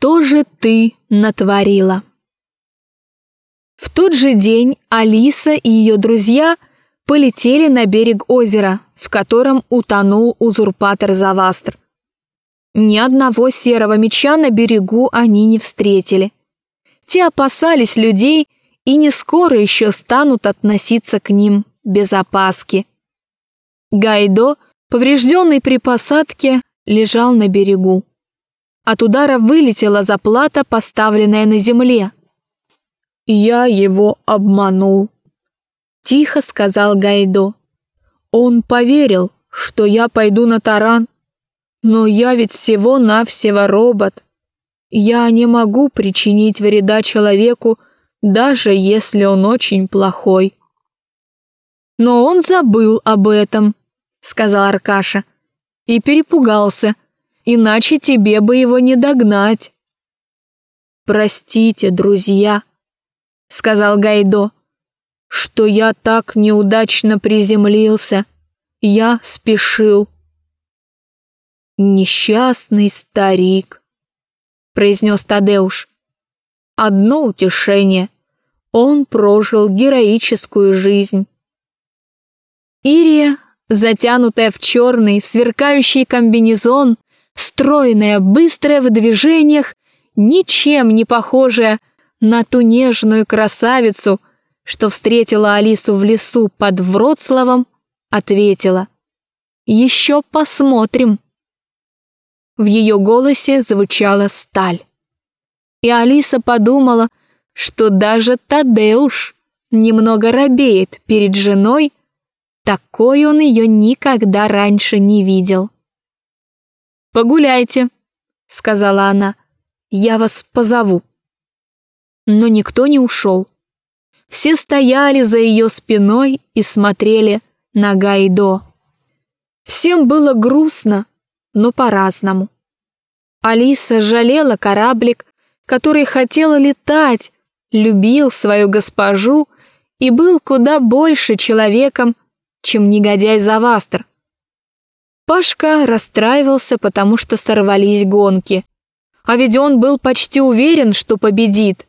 что же ты натворила?» В тот же день Алиса и ее друзья полетели на берег озера, в котором утонул узурпатор Завастр. Ни одного серого меча на берегу они не встретили. Те опасались людей и не скоро еще станут относиться к ним без опаски. Гайдо, поврежденный при посадке, лежал на берегу. От удара вылетела заплата, поставленная на земле. «Я его обманул», — тихо сказал Гайдо. «Он поверил, что я пойду на таран, но я ведь всего-навсего робот. Я не могу причинить вреда человеку, даже если он очень плохой». «Но он забыл об этом», — сказал Аркаша, — «и перепугался, иначе тебе бы его не догнать». «Простите, друзья», — сказал Гайдо, — «что я так неудачно приземлился. Я спешил». «Несчастный старик», — произнес Тадеуш. «Одно утешение. Он прожил героическую жизнь». Ирия, затянутая в черный, сверкающий комбинезон, стройная, быстрая в движениях, ничем не похожая на ту нежную красавицу, что встретила Алису в лесу под Вроцлавом, ответила «Еще посмотрим». В ее голосе звучала сталь. И Алиса подумала, что даже Тадеуш немного робеет перед женой, такой он ее никогда раньше не видел. «Погуляйте», — сказала она, — «я вас позову». Но никто не ушел. Все стояли за ее спиной и смотрели на Гайдо. Всем было грустно, но по-разному. Алиса жалела кораблик, который хотел летать, любил свою госпожу и был куда больше человеком, чем негодяй Завастр, Пашка расстраивался, потому что сорвались гонки. А ведь он был почти уверен, что победит.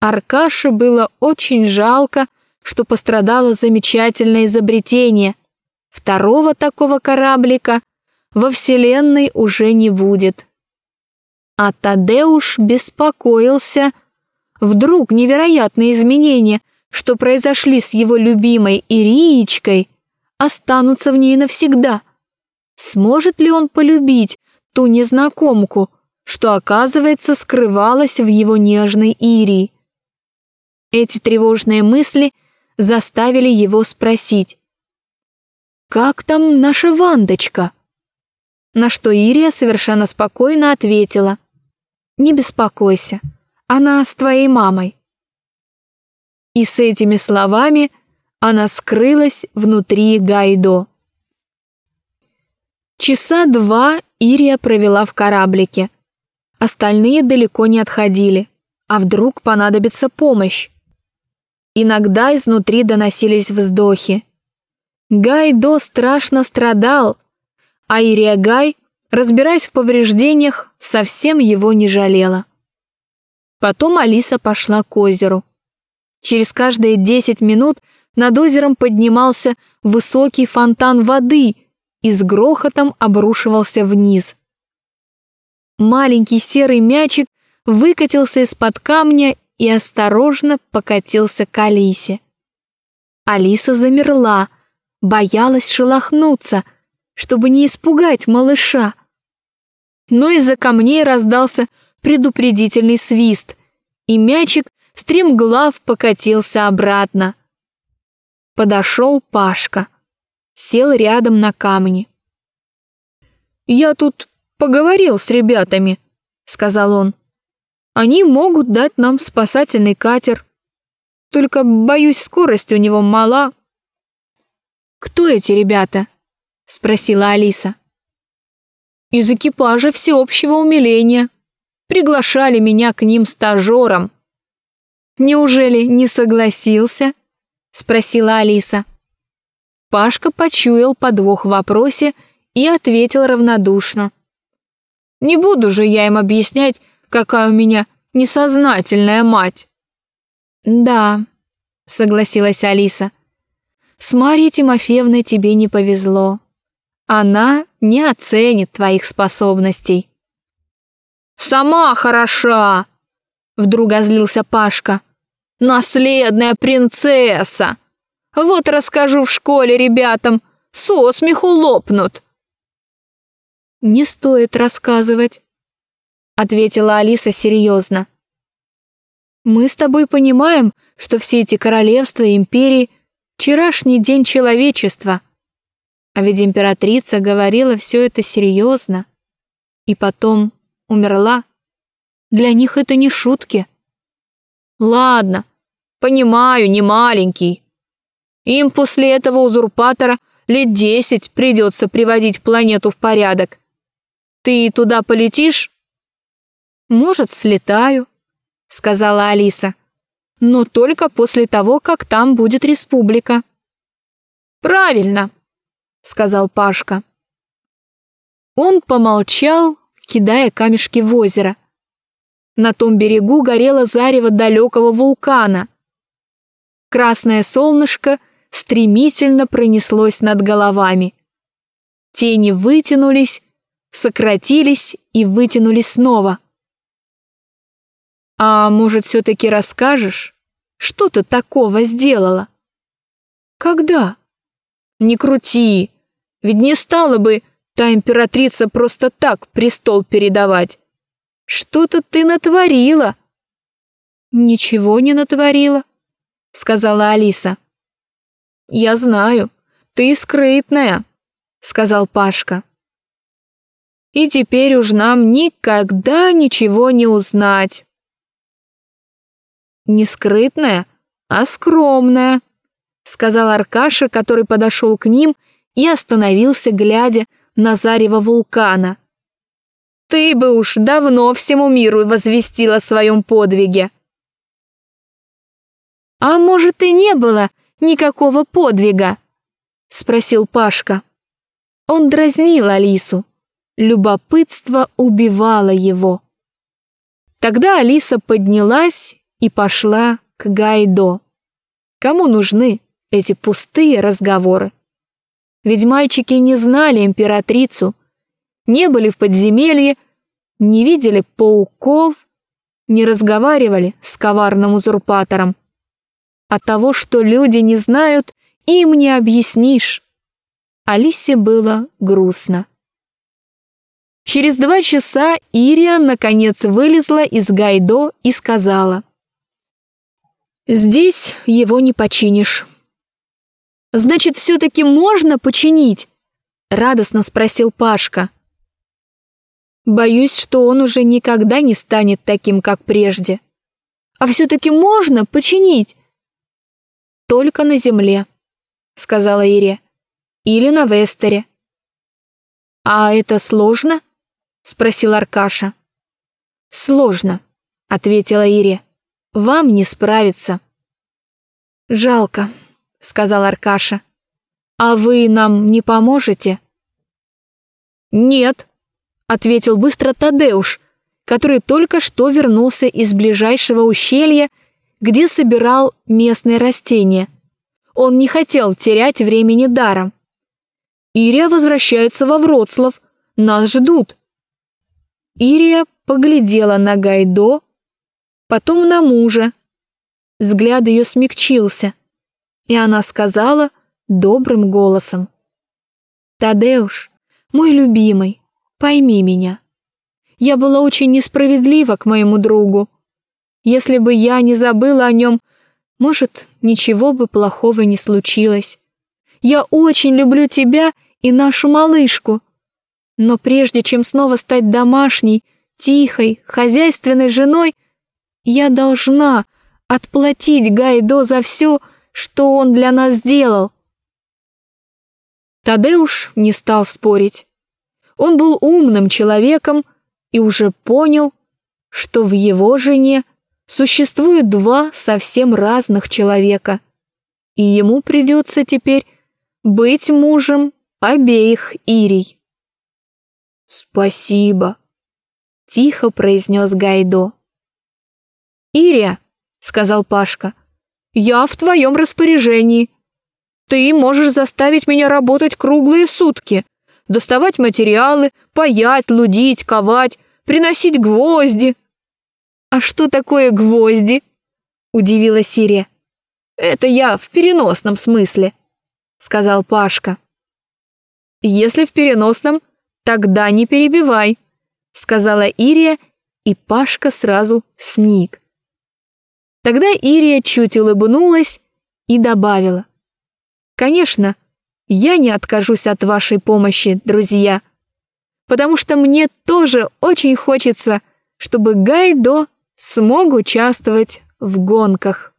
Аркаше было очень жалко, что пострадало замечательное изобретение. Второго такого кораблика во Вселенной уже не будет. А Тадеуш беспокоился. Вдруг невероятные изменения, что произошли с его любимой Ириечкой, останутся в ней навсегда – Сможет ли он полюбить ту незнакомку, что, оказывается, скрывалась в его нежной Ирии? Эти тревожные мысли заставили его спросить. «Как там наша Вандочка?» На что Ирия совершенно спокойно ответила. «Не беспокойся, она с твоей мамой». И с этими словами она скрылась внутри Гайдо. Часа два Ирия провела в кораблике. Остальные далеко не отходили. А вдруг понадобится помощь? Иногда изнутри доносились вздохи. Гайдо страшно страдал, а Ирия Гай, разбираясь в повреждениях, совсем его не жалела. Потом Алиса пошла к озеру. Через каждые десять минут над озером поднимался высокий фонтан воды – и с грохотом обрушивался вниз. Маленький серый мячик выкатился из-под камня и осторожно покатился к Алисе. Алиса замерла, боялась шелохнуться, чтобы не испугать малыша. Но из-за камней раздался предупредительный свист, и мячик стремглав покатился обратно. Подошел Пашка сел рядом на камни. «Я тут поговорил с ребятами», — сказал он. «Они могут дать нам спасательный катер. Только, боюсь, скорость у него мала». «Кто эти ребята?» — спросила Алиса. «Из экипажа всеобщего умиления. Приглашали меня к ним стажером». «Неужели не согласился?» — спросила Алиса. Пашка почуял подвох в вопросе и ответил равнодушно. «Не буду же я им объяснять, какая у меня несознательная мать. Да, согласилась Алиса. С Марьей Тимофеевной тебе не повезло. Она не оценит твоих способностей. Сама хороша, вдруг озлился Пашка. Наследная принцесса. Вот расскажу в школе ребятам, со смеху лопнут. Не стоит рассказывать, ответила Алиса серьезно. Мы с тобой понимаем, что все эти королевства и империи — вчерашний день человечества. А ведь императрица говорила все это серьезно. И потом умерла. Для них это не шутки. Ладно, понимаю, не маленький. Им после этого узурпатора лет десять придется приводить планету в порядок. Ты туда полетишь? Может, слетаю, сказала Алиса. Но только после того, как там будет республика. Правильно, сказал Пашка. Он помолчал, кидая камешки в озеро. На том берегу горело зарево далекого вулкана. Красное солнышко стремительно пронеслось над головами. Тени вытянулись, сократились и вытянулись снова. «А может, все-таки расскажешь, что ты такого сделала?» «Когда?» «Не крути, ведь не стала бы та императрица просто так престол передавать. Что-то ты натворила. Ничего не натворила, сказала Алиса. Я знаю, ты скрытная, сказал Пашка. И теперь уж нам никогда ничего не узнать. Не скрытная, а скромная, сказал Аркаша, который подошел к ним и остановился, глядя на зарево вулкана. Ты бы уж давно всему миру возвестила о своем подвиге. А может и не было никакого подвига? Спросил Пашка. Он дразнил Алису. Любопытство убивало его. Тогда Алиса поднялась и пошла к Гайдо. Кому нужны эти пустые разговоры? Ведь мальчики не знали императрицу, не были в подземелье, не видели пауков, не разговаривали с коварным узурпатором. От того, что люди не знают, им не объяснишь. Алисе было грустно. Через два часа Ирия наконец вылезла из Гайдо и сказала. «Здесь его не починишь». «Значит, все-таки можно починить?» — радостно спросил Пашка. Боюсь, что он уже никогда не станет таким, как прежде. А все-таки можно починить. Только на земле, сказала Ире. Или на Вестере. А это сложно? Спросил Аркаша. Сложно, ответила Ире. Вам не справиться. Жалко, сказал Аркаша. А вы нам не поможете? Нет, ответил быстро Тадеуш, который только что вернулся из ближайшего ущелья, где собирал местные растения. Он не хотел терять времени даром. Ирия возвращается во Вроцлав. Нас ждут. Ирия поглядела на Гайдо, потом на мужа. Взгляд ее смягчился, и она сказала добрым голосом. «Тадеуш, мой любимый, Пойми меня. Я была очень несправедлива к моему другу. Если бы я не забыла о нем, может, ничего бы плохого не случилось. Я очень люблю тебя и нашу малышку. Но прежде чем снова стать домашней, тихой, хозяйственной женой, я должна отплатить Гайдо за все, что он для нас сделал. Тадеуш не стал спорить. Он был умным человеком и уже понял, что в его жене существует два совсем разных человека, и ему придется теперь быть мужем обеих Ирий. «Спасибо», — тихо произнес Гайдо. «Ирия», — сказал Пашка, — «я в твоем распоряжении. Ты можешь заставить меня работать круглые сутки, доставать материалы, паять, лудить, ковать, приносить гвозди». «А что такое гвозди?» — удивилась Сирия. «Это я в переносном смысле», — сказал Пашка. «Если в переносном, тогда не перебивай», — сказала Ирия, и Пашка сразу сник. Тогда Ирия чуть улыбнулась и добавила. «Конечно, я не откажусь от вашей помощи, друзья, потому что мне тоже очень хочется, чтобы Гайдо смог участвовать в гонках».